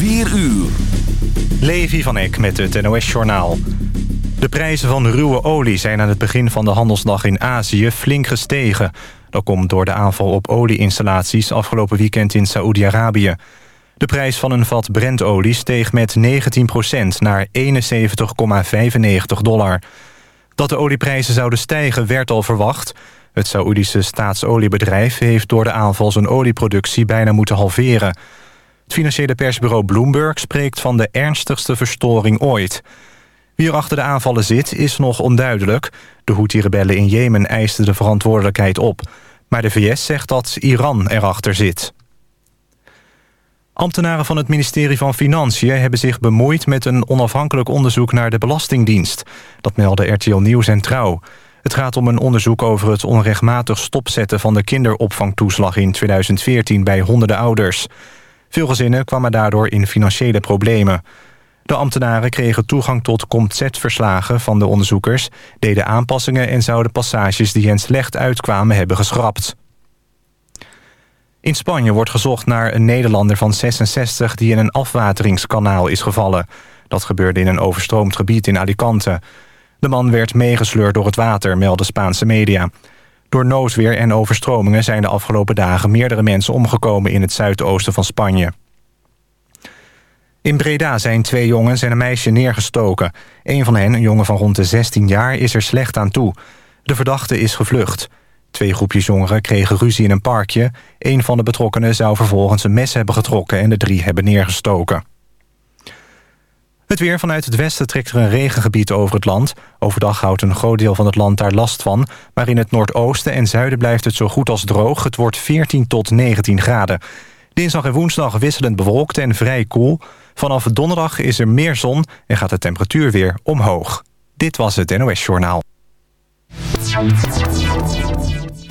4 uur. Levi van Eck met het NOS-journaal. De prijzen van ruwe olie zijn aan het begin van de handelsdag in Azië flink gestegen. Dat komt door de aanval op olieinstallaties afgelopen weekend in Saoedi-Arabië. De prijs van een vat Brentolie steeg met 19% naar 71,95 dollar. Dat de olieprijzen zouden stijgen werd al verwacht. Het Saoedische staatsoliebedrijf heeft door de aanval zijn olieproductie bijna moeten halveren. Het financiële persbureau Bloomberg spreekt van de ernstigste verstoring ooit. Wie er achter de aanvallen zit, is nog onduidelijk. De Houthi-rebellen in Jemen eisten de verantwoordelijkheid op. Maar de VS zegt dat Iran erachter zit. Ambtenaren van het ministerie van Financiën hebben zich bemoeid... met een onafhankelijk onderzoek naar de Belastingdienst. Dat melden RTL Nieuws en Trouw. Het gaat om een onderzoek over het onrechtmatig stopzetten... van de kinderopvangtoeslag in 2014 bij honderden ouders. Veel gezinnen kwamen daardoor in financiële problemen. De ambtenaren kregen toegang tot COMZ-verslagen van de onderzoekers... deden aanpassingen en zouden passages die hen slecht uitkwamen hebben geschrapt. In Spanje wordt gezocht naar een Nederlander van 66... die in een afwateringskanaal is gevallen. Dat gebeurde in een overstroomd gebied in Alicante. De man werd meegesleurd door het water, melden Spaanse media. Door noodweer en overstromingen zijn de afgelopen dagen... meerdere mensen omgekomen in het zuidoosten van Spanje. In Breda zijn twee jongens en een meisje neergestoken. Een van hen, een jongen van rond de 16 jaar, is er slecht aan toe. De verdachte is gevlucht. Twee groepjes jongeren kregen ruzie in een parkje. Een van de betrokkenen zou vervolgens een mes hebben getrokken... en de drie hebben neergestoken. Het weer vanuit het westen trekt er een regengebied over het land. Overdag houdt een groot deel van het land daar last van. Maar in het noordoosten en zuiden blijft het zo goed als droog. Het wordt 14 tot 19 graden. Dinsdag en woensdag wisselend bewolkt en vrij koel. Vanaf donderdag is er meer zon en gaat de temperatuur weer omhoog. Dit was het NOS Journaal.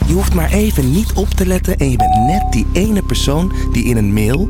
Je hoeft maar even niet op te letten en je bent net die ene persoon die in een mail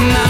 I'm not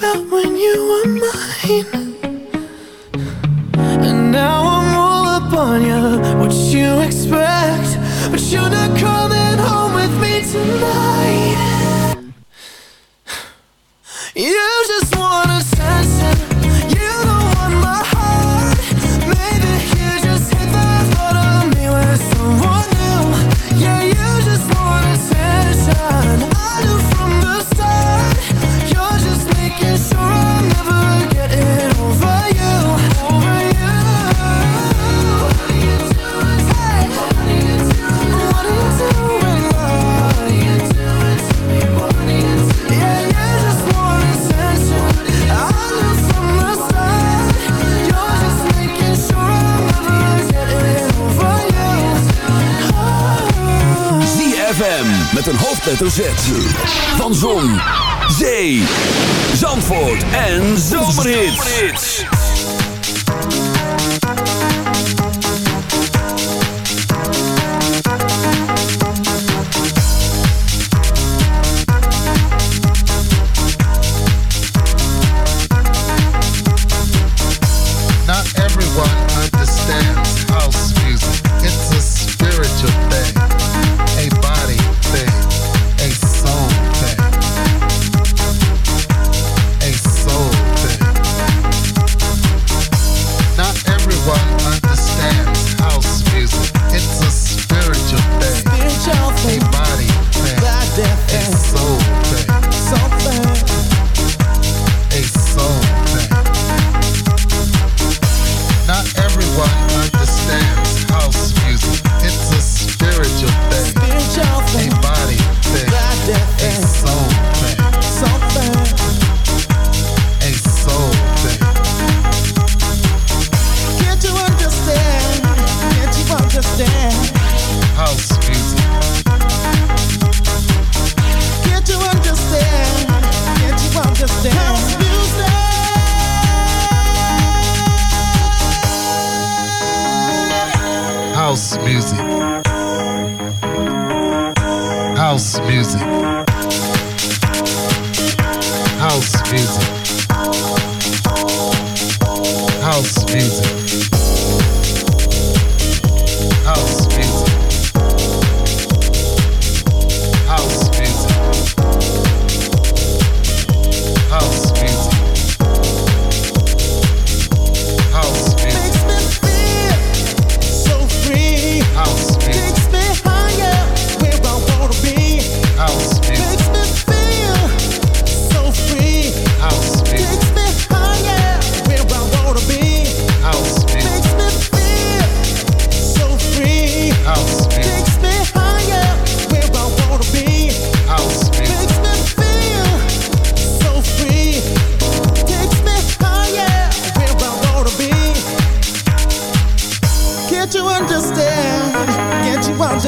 about when you were mine. hoofdletter Van Zon, Zee,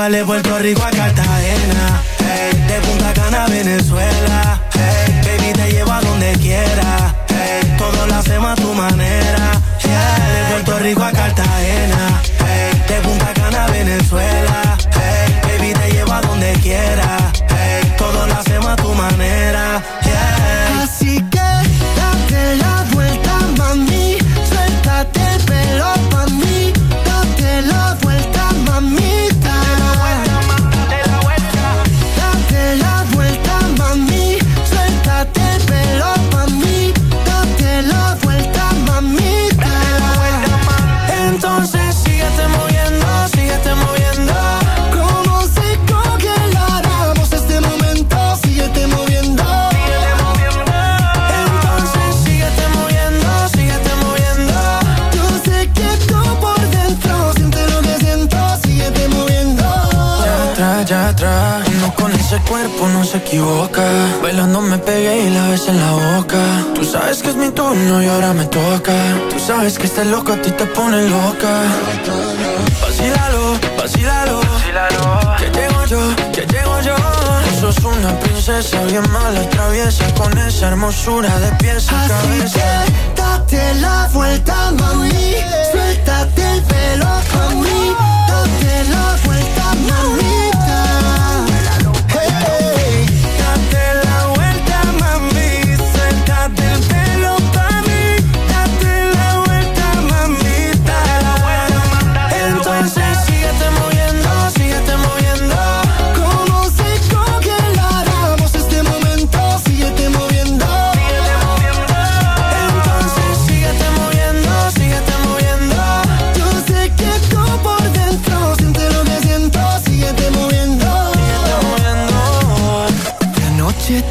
vale Puerto Rico sos una princesa bien mala, traviesa con esa hermosura de pies a cabeza. Date la vuelta, mami, suéltate el pelo, mami, date la vuelta, mami.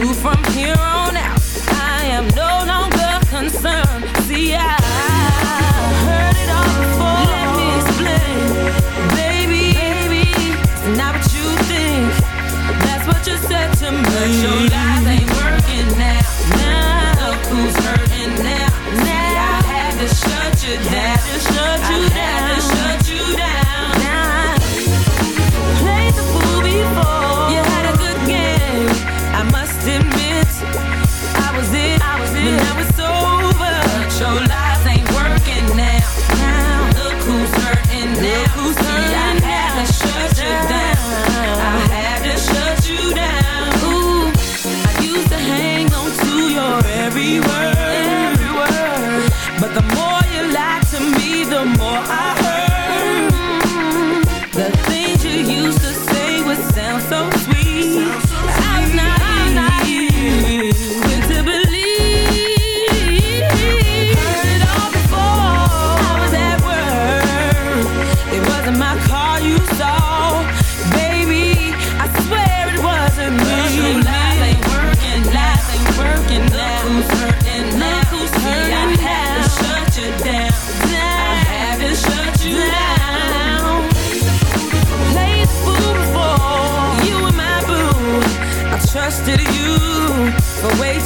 to from here on out. I am no longer concerned. See, I heard it all before. Let me explain, baby, baby. It's not what you think. That's what you said to me. And now who's turning? I a should. for waste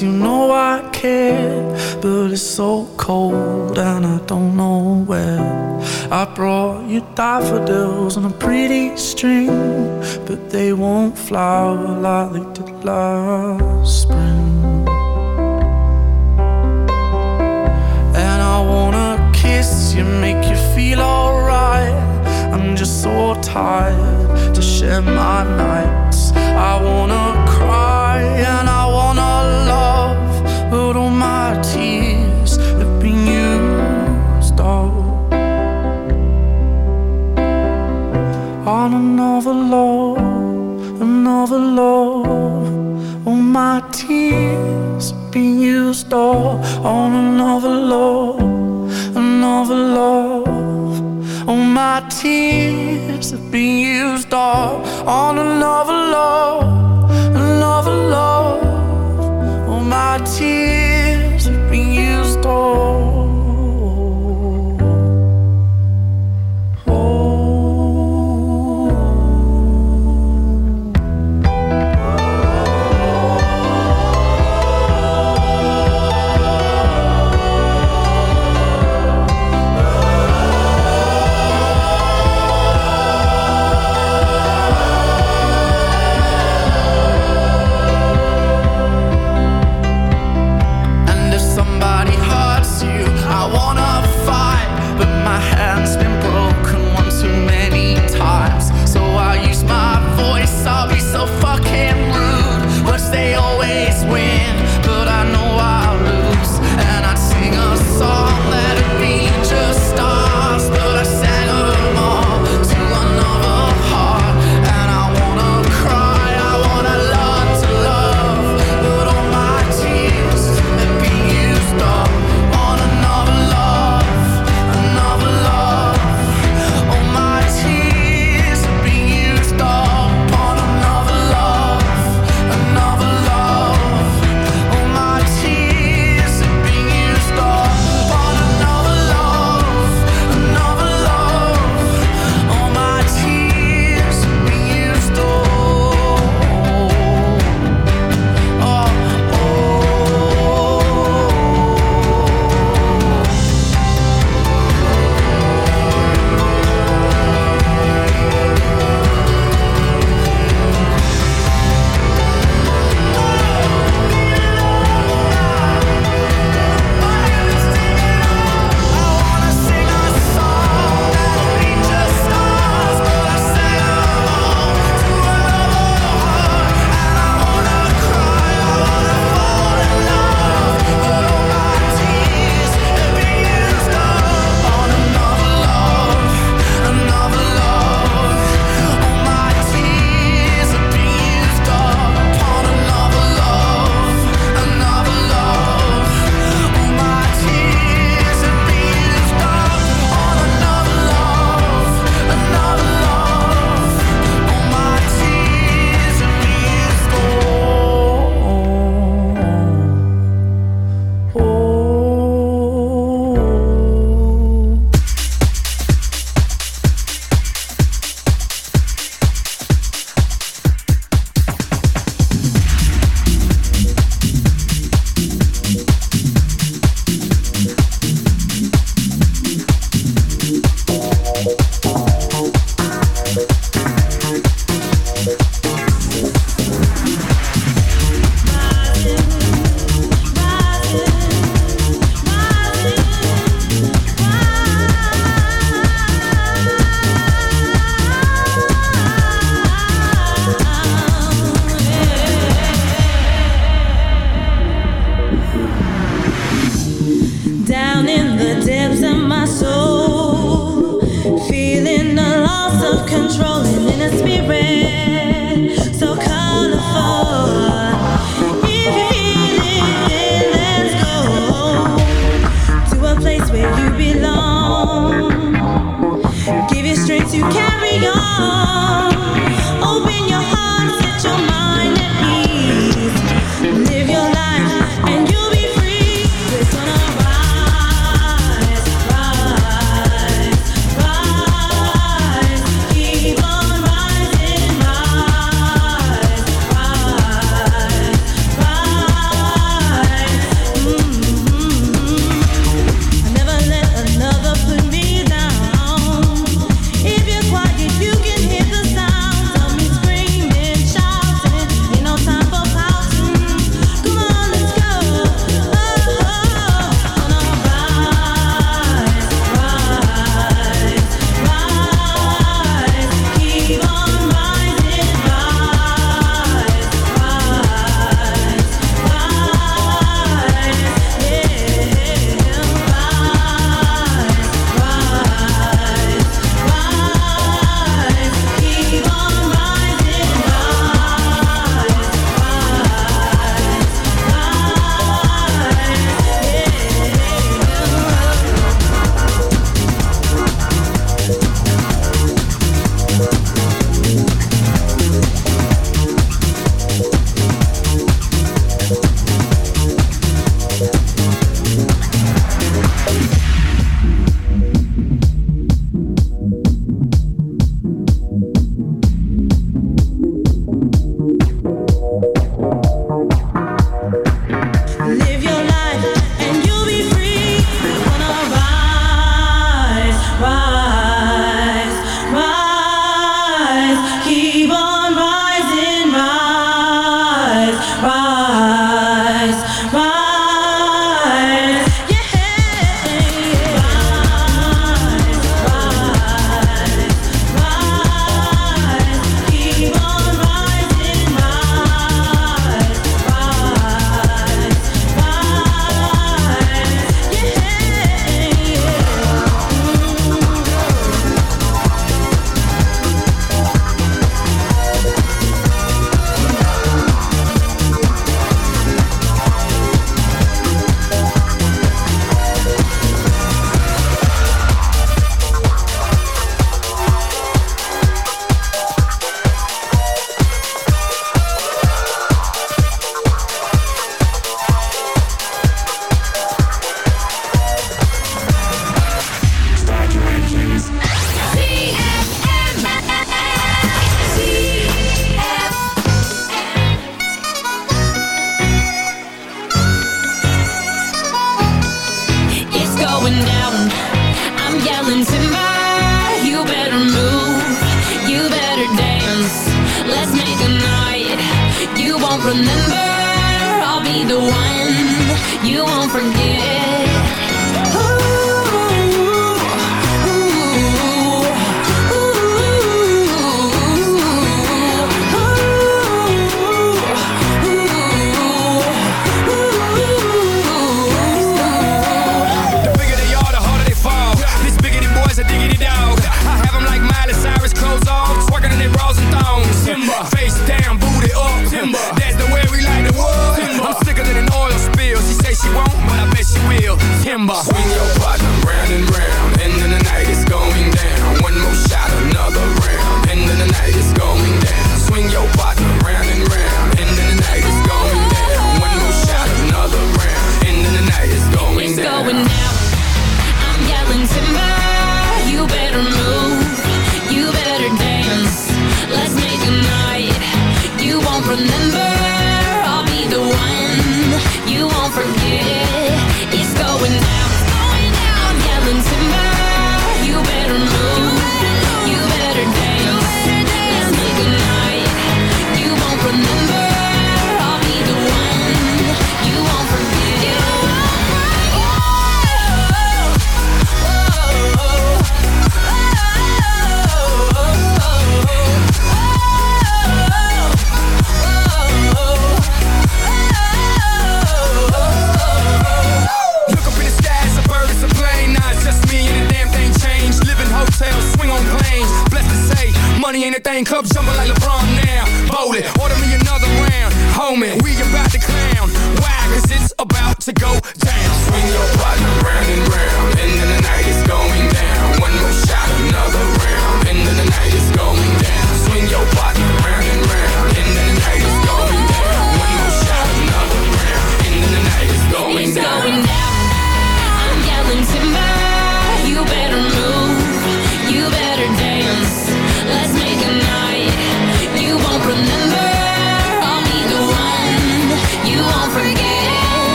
Cause you know I care But it's so cold and I don't know where. I brought you daffodils on a pretty string But they won't flower like they did last.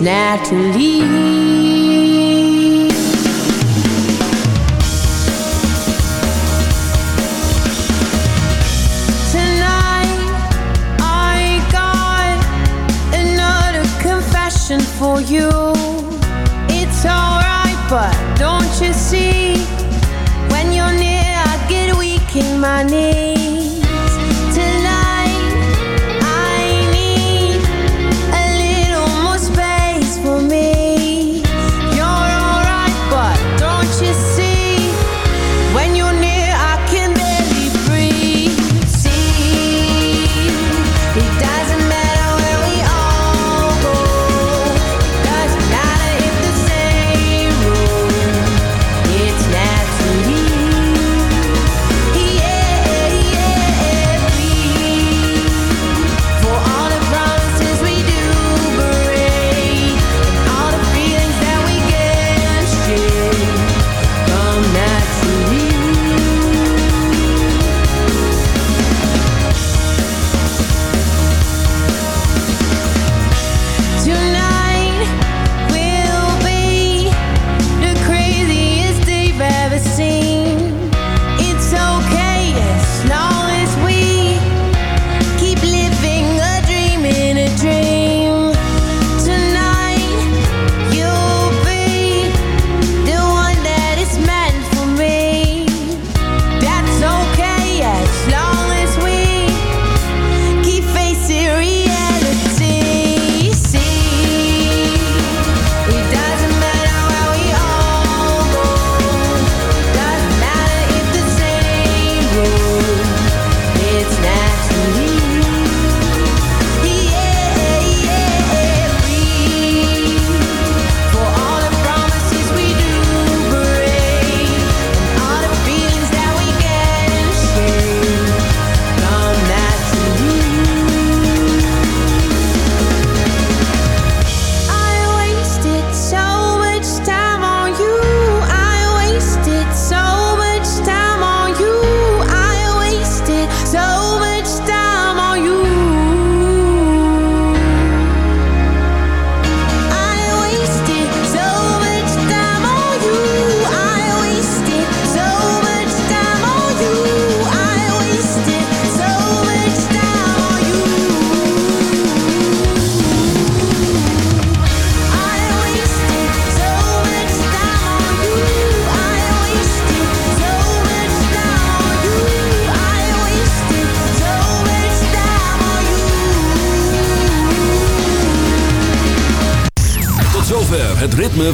naturally.